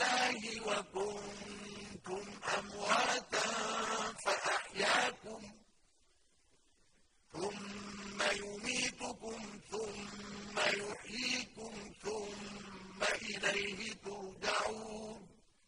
الله وكنتم أمواتا فأحياكم ثم يميتكم ثم يحييكم